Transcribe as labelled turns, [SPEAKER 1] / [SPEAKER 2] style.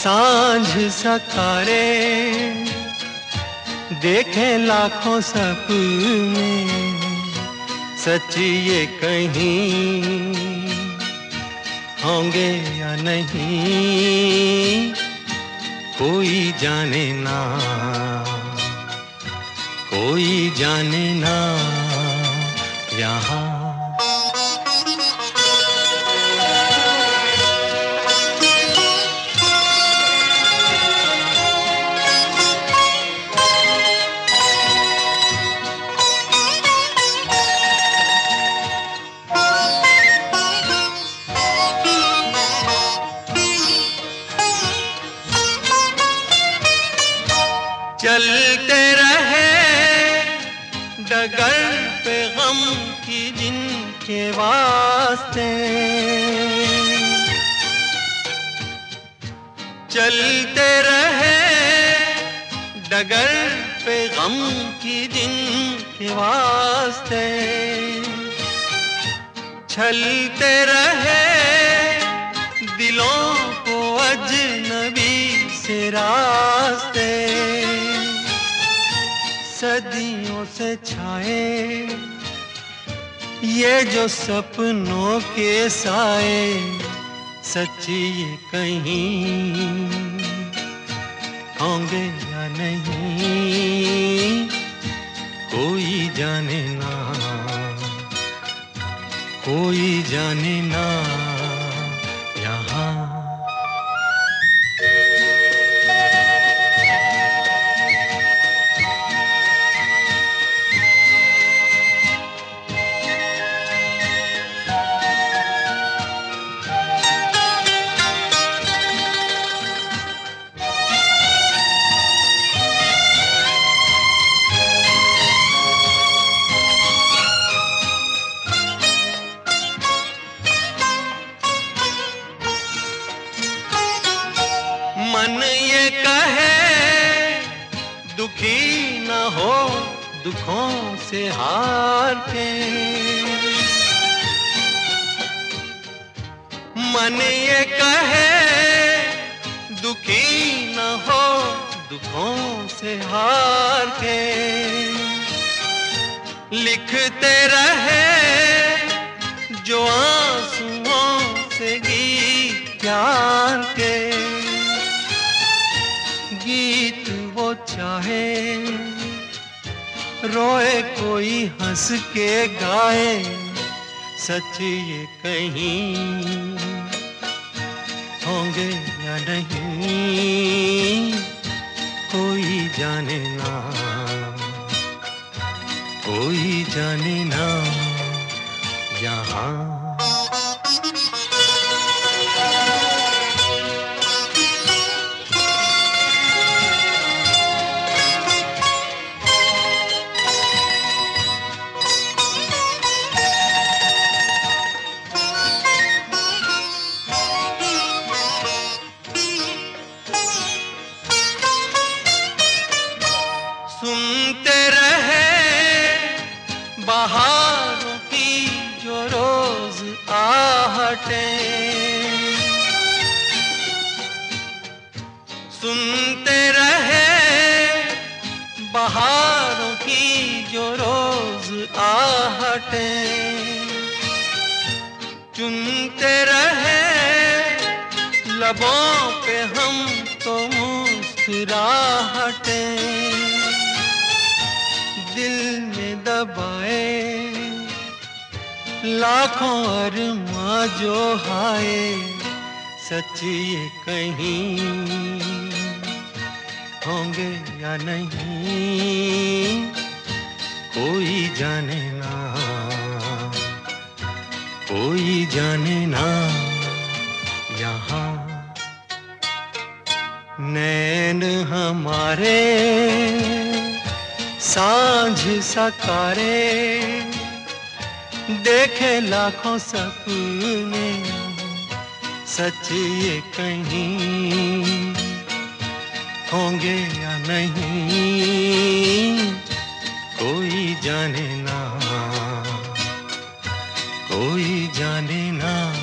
[SPEAKER 1] साँझ सकारे, देखे लाखों सपने सच ये कहीं होंगे या नहीं, कोई जाने ना, कोई जाने ना, यहाँ डगर पे गम की जिनके वास्ते। चलते रहे डगर पे गम की जिनके वास्ते। छलते रहे दिलों को अजनबी से रास्ते सदियों से छाए। ये जो सपनों के साए, सच्ची ये कहीं होंगे या नहीं, कोई जाने ना, कोई जाने ना। मन ये कहे, दुखी न हो, दुखों से हार के। मन ये कहे, दुखी न हो, दुखों से हार के। लिखते रहे, जो आंसुओं गीत वो चाहे। रोए कोई हंस के गाए, सच ये कहीं होंगे या नहीं, कोई जाने ना। कोई जाने ना, यहाँ बहारों की जो रोज आहटे। चुनते रहे, लबों पे हम तो मुस्कुराहटे। दिल में दबाए, लाखों अरमा जो हाय सच ये कहीं होंगे या नहीं, कोई जाने ना, कोई जाने ना यहाँ। नैन हमारे, साँझ सकारे, देखे लाखों सपने, सच ये कहीं। होंगे या नहीं कोई जाने ना कोई जाने ना।